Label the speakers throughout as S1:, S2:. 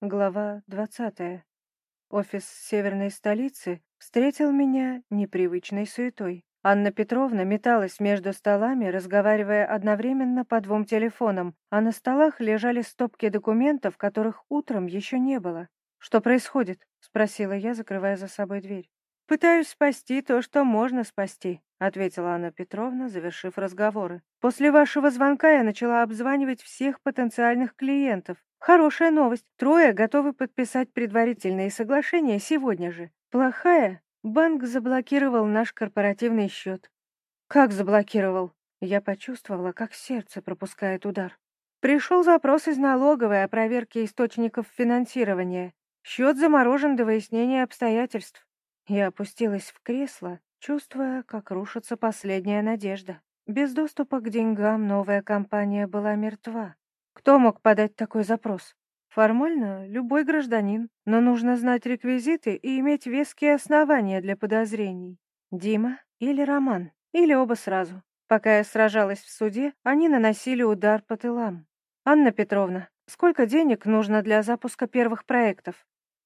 S1: Глава двадцатая. Офис северной столицы встретил меня непривычной суетой. Анна Петровна металась между столами, разговаривая одновременно по двум телефонам, а на столах лежали стопки документов, которых утром еще не было. «Что происходит?» — спросила я, закрывая за собой дверь. «Пытаюсь спасти то, что можно спасти», — ответила Анна Петровна, завершив разговоры. «После вашего звонка я начала обзванивать всех потенциальных клиентов. Хорошая новость. Трое готовы подписать предварительные соглашения сегодня же. Плохая? Банк заблокировал наш корпоративный счет». «Как заблокировал?» Я почувствовала, как сердце пропускает удар. Пришел запрос из налоговой о проверке источников финансирования. Счет заморожен до выяснения обстоятельств. Я опустилась в кресло, чувствуя, как рушится последняя надежда. Без доступа к деньгам новая компания была мертва. Кто мог подать такой запрос? Формально, любой гражданин, но нужно знать реквизиты и иметь веские основания для подозрений. Дима или Роман, или оба сразу. Пока я сражалась в суде, они наносили удар по тылам. «Анна Петровна, сколько денег нужно для запуска первых проектов?»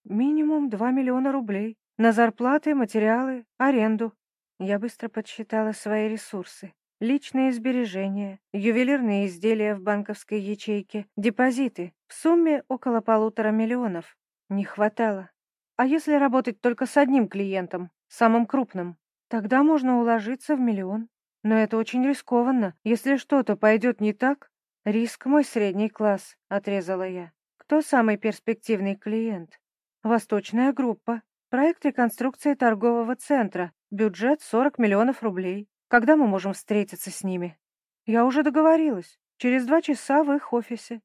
S1: «Минимум два миллиона рублей», на зарплаты, материалы, аренду. Я быстро подсчитала свои ресурсы. Личные сбережения, ювелирные изделия в банковской ячейке, депозиты. В сумме около полутора миллионов. Не хватало. А если работать только с одним клиентом, самым крупным? Тогда можно уложиться в миллион. Но это очень рискованно. Если что-то пойдет не так, риск мой средний класс, отрезала я. Кто самый перспективный клиент? Восточная группа. Проект реконструкции торгового центра. Бюджет 40 миллионов рублей. Когда мы можем встретиться с ними? Я уже договорилась. Через два часа в их офисе.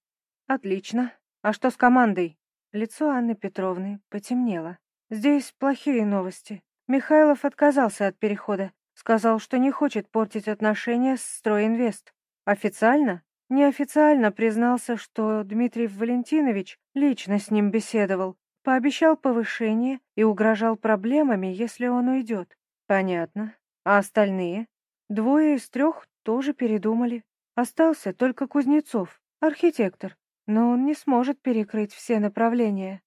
S1: Отлично. А что с командой? Лицо Анны Петровны потемнело. Здесь плохие новости. Михайлов отказался от перехода. Сказал, что не хочет портить отношения с Стройинвест. Официально? Неофициально признался, что Дмитрий Валентинович лично с ним беседовал, Пообещал повышение и угрожал проблемами, если он уйдет. Понятно. А остальные? Двое из трех тоже передумали. Остался только Кузнецов, архитектор, но он не сможет перекрыть все направления.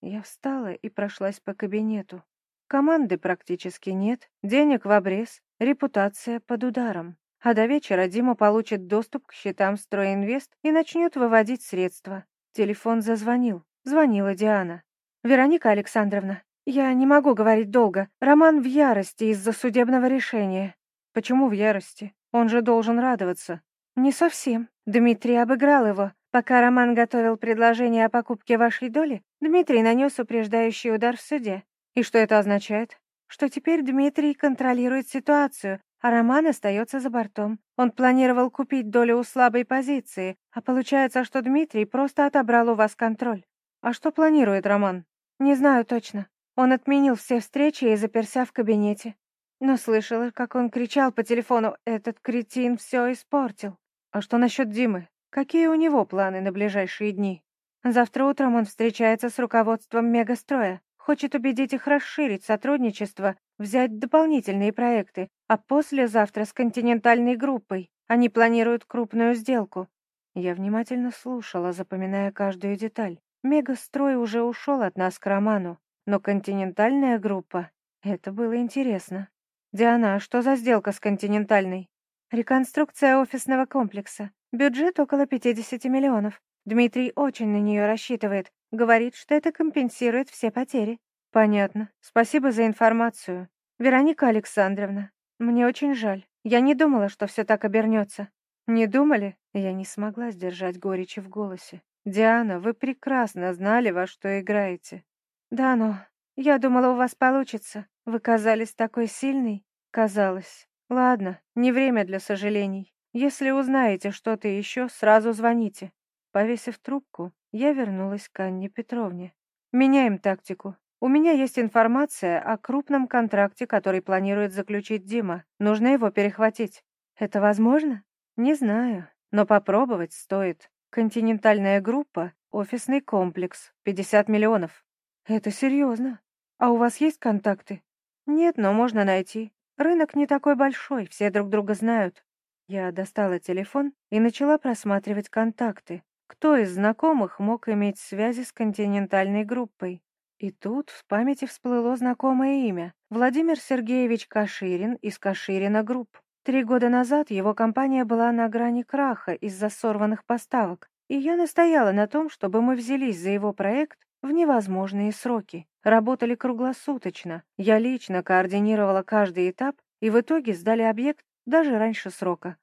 S1: Я встала и прошлась по кабинету. Команды практически нет, денег в обрез, репутация под ударом. А до вечера Дима получит доступ к счетам Стройинвест и начнет выводить средства. Телефон зазвонил. Звонила Диана. «Вероника Александровна, я не могу говорить долго. Роман в ярости из-за судебного решения». «Почему в ярости? Он же должен радоваться». «Не совсем. Дмитрий обыграл его. Пока Роман готовил предложение о покупке вашей доли, Дмитрий нанес упреждающий удар в суде. И что это означает? Что теперь Дмитрий контролирует ситуацию, а Роман остается за бортом. Он планировал купить долю у слабой позиции, а получается, что Дмитрий просто отобрал у вас контроль. А что планирует Роман? Не знаю точно. Он отменил все встречи и заперся в кабинете. Но слышала, как он кричал по телефону «Этот кретин все испортил». А что насчет Димы? Какие у него планы на ближайшие дни? Завтра утром он встречается с руководством Мегастроя, хочет убедить их расширить сотрудничество, взять дополнительные проекты, а послезавтра с континентальной группой. Они планируют крупную сделку. Я внимательно слушала, запоминая каждую деталь. Мегастрой уже ушел от нас к Роману, но континентальная группа — это было интересно. «Диана, а что за сделка с континентальной?» «Реконструкция офисного комплекса. Бюджет около 50 миллионов. Дмитрий очень на нее рассчитывает. Говорит, что это компенсирует все потери». «Понятно. Спасибо за информацию. Вероника Александровна, мне очень жаль. Я не думала, что все так обернется». «Не думали?» Я не смогла сдержать горечи в голосе. «Диана, вы прекрасно знали, во что играете». «Да, но я думала, у вас получится. Вы казались такой сильной». «Казалось. Ладно, не время для сожалений. Если узнаете что-то еще, сразу звоните». Повесив трубку, я вернулась к Анне Петровне. «Меняем тактику. У меня есть информация о крупном контракте, который планирует заключить Дима. Нужно его перехватить. Это возможно? Не знаю, но попробовать стоит. Континентальная группа, офисный комплекс, 50 миллионов. Это серьезно. А у вас есть контакты? Нет, но можно найти. Рынок не такой большой, все друг друга знают. Я достала телефон и начала просматривать контакты. кто из знакомых мог иметь связи с континентальной группой. И тут в памяти всплыло знакомое имя — Владимир Сергеевич Каширин из Каширина Group. Три года назад его компания была на грани краха из-за сорванных поставок, и я настояла на том, чтобы мы взялись за его проект в невозможные сроки. Работали круглосуточно. Я лично координировала каждый этап, и в итоге сдали объект даже раньше срока.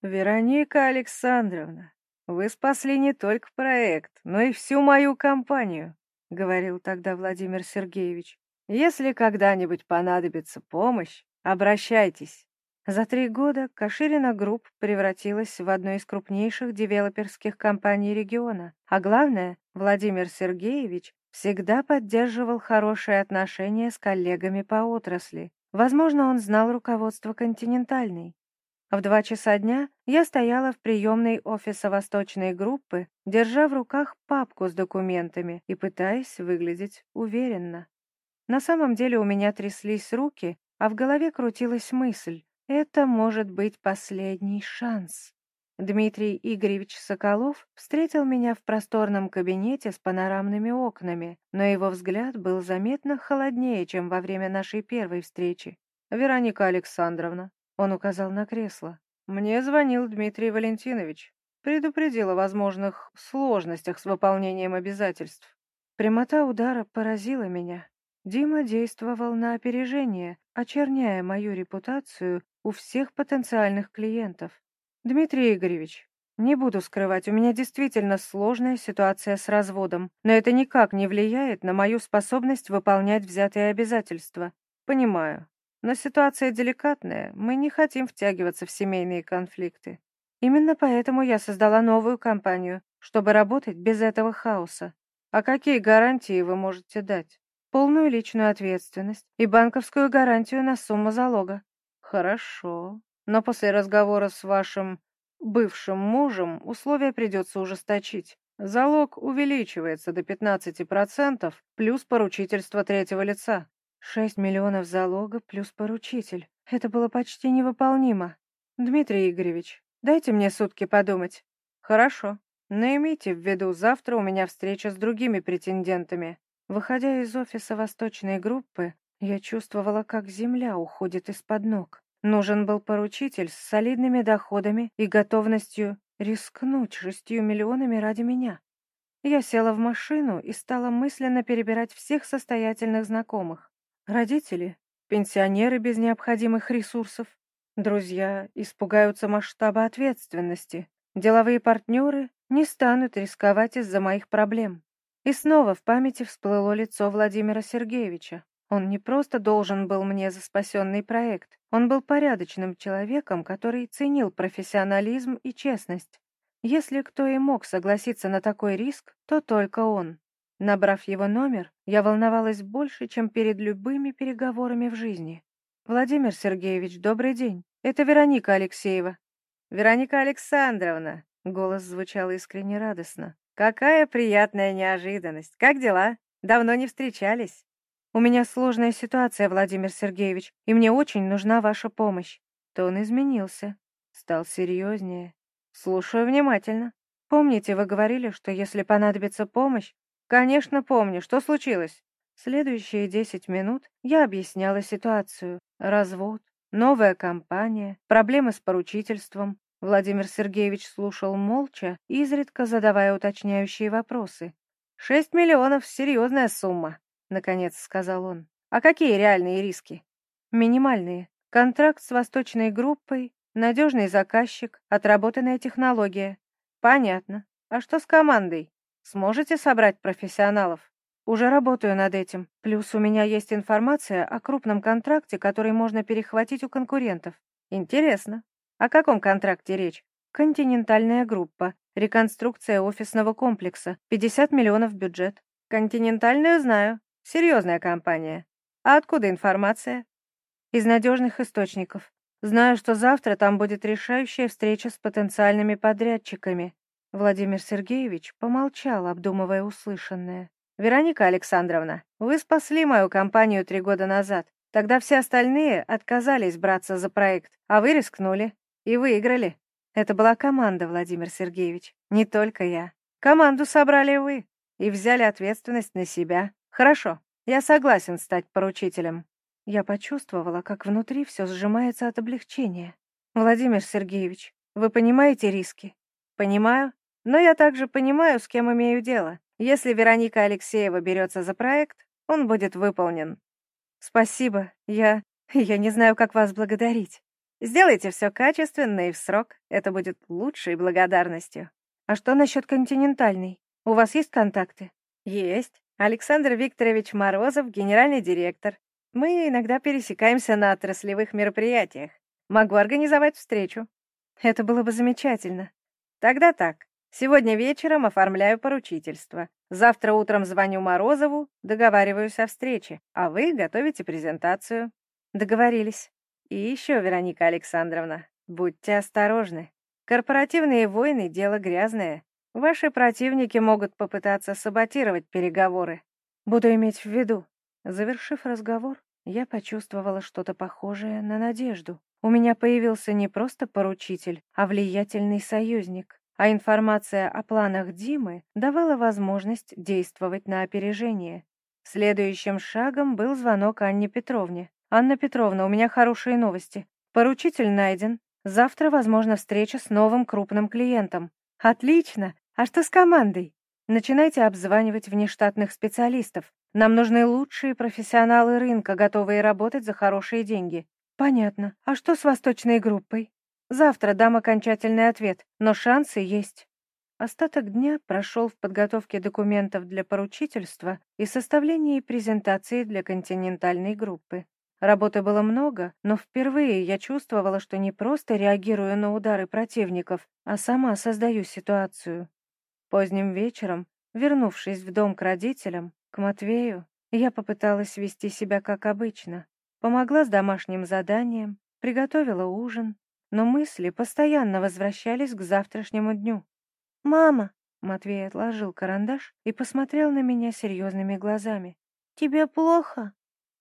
S1: «Вероника Александровна, вы спасли не только проект, но и всю мою компанию», — говорил тогда Владимир Сергеевич. «Если когда-нибудь понадобится помощь, обращайтесь». За три года Каширина Group превратилась в одну из крупнейших девелоперских компаний региона, а главное, Владимир Сергеевич всегда поддерживал хорошие отношения с коллегами по отрасли. Возможно, он знал руководство «Континентальной». В два часа дня я стояла в приемной офиса Восточной группы, держа в руках папку с документами и пытаясь выглядеть уверенно. На самом деле у меня тряслись руки, а в голове крутилась мысль, это может быть последний шанс. Дмитрий Игоревич Соколов встретил меня в просторном кабинете с панорамными окнами, но его взгляд был заметно холоднее, чем во время нашей первой встречи. «Вероника Александровна», — он указал на кресло, — «мне звонил Дмитрий Валентинович. Предупредил о возможных сложностях с выполнением обязательств. Прямота удара поразила меня. Дима действовал на опережение, очерняя мою репутацию у всех потенциальных клиентов. Дмитрий Игоревич, не буду скрывать, у меня действительно сложная ситуация с разводом, но это никак не влияет на мою способность выполнять взятые обязательства. Понимаю. Но ситуация деликатная, мы не хотим втягиваться в семейные конфликты. Именно поэтому я создала новую компанию, чтобы работать без этого хаоса. А какие гарантии вы можете дать? Полную личную ответственность и банковскую гарантию на сумму залога. Хорошо. Но после разговора с вашим бывшим мужем условия придется ужесточить. Залог увеличивается до 15% плюс поручительство третьего лица. 6 миллионов залога плюс поручитель. Это было почти невыполнимо. Дмитрий Игоревич, дайте мне сутки подумать. Хорошо. Но имейте в виду, завтра у меня встреча с другими претендентами. Выходя из офиса восточной группы, я чувствовала, как земля уходит из-под ног. Нужен был поручитель с солидными доходами и готовностью рискнуть шестью миллионами ради меня. Я села в машину и стала мысленно перебирать всех состоятельных знакомых. Родители, пенсионеры без необходимых ресурсов, друзья испугаются масштаба ответственности, деловые партнеры не станут рисковать из-за моих проблем. И снова в памяти всплыло лицо Владимира Сергеевича. Он не просто должен был мне за спасенный проект, он был порядочным человеком, который ценил профессионализм и честность. Если кто и мог согласиться на такой риск, то только он. Набрав его номер, я волновалась больше, чем перед любыми переговорами в жизни. «Владимир Сергеевич, добрый день. Это Вероника Алексеева». «Вероника Александровна», — голос звучал искренне радостно. «Какая приятная неожиданность. Как дела? Давно не встречались». «У меня сложная ситуация, Владимир Сергеевич, и мне очень нужна ваша помощь». Тон изменился, стал серьезнее. «Слушаю внимательно. Помните, вы говорили, что если понадобится помощь?» «Конечно, помню. Что случилось?» Следующие десять минут я объясняла ситуацию. Развод, новая компания, проблемы с поручительством. Владимир Сергеевич слушал молча, изредка задавая уточняющие вопросы. «Шесть миллионов — серьезная сумма наконец сказал он. А какие реальные риски? Минимальные. Контракт с восточной группой, надежный заказчик, отработанная технология. Понятно. А что с командой? Сможете собрать профессионалов? Уже работаю над этим. Плюс у меня есть информация о крупном контракте, который можно перехватить у конкурентов. Интересно. О каком контракте речь? Континентальная группа. Реконструкция офисного комплекса. 50 миллионов бюджет. Континентальную знаю. Серьезная компания. А откуда информация? Из надежных источников. Знаю, что завтра там будет решающая встреча с потенциальными подрядчиками. Владимир Сергеевич помолчал, обдумывая услышанное. «Вероника Александровна, вы спасли мою компанию три года назад. Тогда все остальные отказались браться за проект, а вы рискнули и выиграли. Это была команда, Владимир Сергеевич, не только я. Команду собрали вы и взяли ответственность на себя. Хорошо, я согласен стать поручителем. Я почувствовала, как внутри все сжимается от облегчения. Владимир Сергеевич, вы понимаете риски? Понимаю, но я также понимаю, с кем имею дело. Если Вероника Алексеева берется за проект, он будет выполнен. Спасибо, я... я не знаю, как вас благодарить. Сделайте все качественно и в срок. Это будет лучшей благодарностью. А что насчет континентальной? У вас есть контакты? Есть. Александр Викторович Морозов, генеральный директор. Мы иногда пересекаемся на отраслевых мероприятиях. Могу организовать встречу. Это было бы замечательно. Тогда так. Сегодня вечером оформляю поручительство. Завтра утром звоню Морозову, договариваюсь о встрече, а вы готовите презентацию. Договорились. И еще, Вероника Александровна, будьте осторожны. Корпоративные войны — дело грязное. Ваши противники могут попытаться саботировать переговоры. Буду иметь в виду. Завершив разговор, я почувствовала что-то похожее на надежду. У меня появился не просто поручитель, а влиятельный союзник. А информация о планах Димы давала возможность действовать на опережение. Следующим шагом был звонок Анне Петровне. «Анна Петровна, у меня хорошие новости. Поручитель найден. Завтра, возможно, встреча с новым крупным клиентом». «Отлично! А что с командой?» «Начинайте обзванивать внештатных специалистов. Нам нужны лучшие профессионалы рынка, готовые работать за хорошие деньги». «Понятно. А что с восточной группой?» «Завтра дам окончательный ответ, но шансы есть». Остаток дня прошел в подготовке документов для поручительства и составлении презентации для континентальной группы. Работы было много, но впервые я чувствовала, что не просто реагирую на удары противников, а сама создаю ситуацию. Поздним вечером, вернувшись в дом к родителям, к Матвею, я попыталась вести себя как обычно. Помогла с домашним заданием, приготовила ужин, но мысли постоянно возвращались к завтрашнему дню. «Мама!» — Матвей отложил карандаш и посмотрел на меня серьезными глазами. «Тебе плохо?»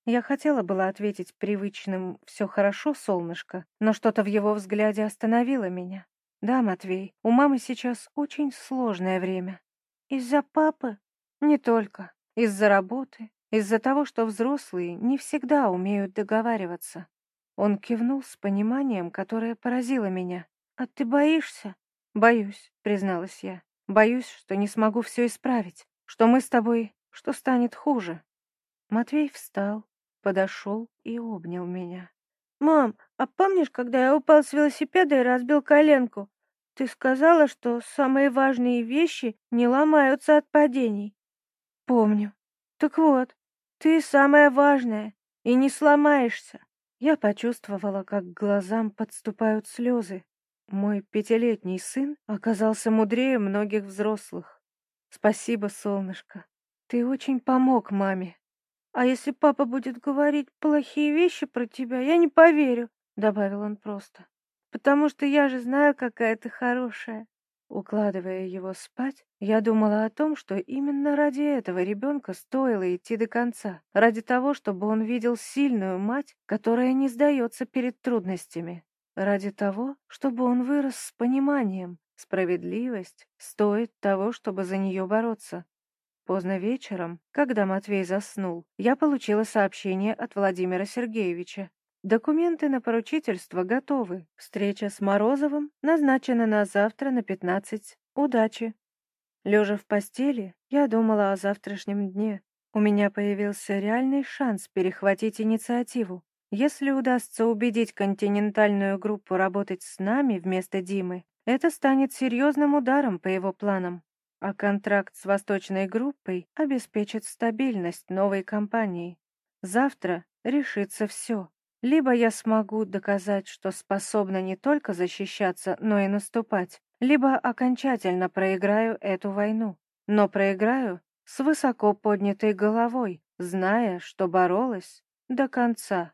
S1: Я хотела было ответить привычным «все хорошо, солнышко», но что-то в его взгляде остановило меня. «Да, Матвей, у мамы сейчас очень сложное время. Из-за папы? Не только. Из-за работы, из-за того, что взрослые не всегда умеют договариваться». Он кивнул с пониманием, которое поразило меня. «А ты боишься?» «Боюсь», — призналась я. «Боюсь, что не смогу все исправить, что мы с тобой... что станет хуже». Матвей встал, подошел и обнял меня. «Мам, а помнишь, когда я упал с велосипеда и разбил коленку? Ты сказала, что самые важные вещи не ломаются от падений». «Помню. Так вот, ты самое важное, и не сломаешься». Я почувствовала, как к глазам подступают слезы. Мой пятилетний сын оказался мудрее многих взрослых. Спасибо, солнышко. Ты очень помог маме. «А если папа будет говорить плохие вещи про тебя, я не поверю», — добавил он просто. «Потому что я же знаю, какая ты хорошая». Укладывая его спать, я думала о том, что именно ради этого ребенка стоило идти до конца, ради того, чтобы он видел сильную мать, которая не сдается перед трудностями, ради того, чтобы он вырос с пониманием, справедливость стоит того, чтобы за нее бороться. Поздно вечером, когда Матвей заснул, я получила сообщение от Владимира Сергеевича. Документы на поручительство готовы. Встреча с Морозовым назначена на завтра на 15. Удачи. Лежа в постели, я думала о завтрашнем дне. У меня появился реальный шанс перехватить инициативу. Если удастся убедить континентальную группу работать с нами вместо Димы, это станет серьезным ударом по его планам а контракт с восточной группой обеспечит стабильность новой компании. Завтра решится все. Либо я смогу доказать, что способна не только защищаться, но и наступать, либо окончательно проиграю эту войну. Но проиграю с высоко поднятой головой, зная, что боролась до конца.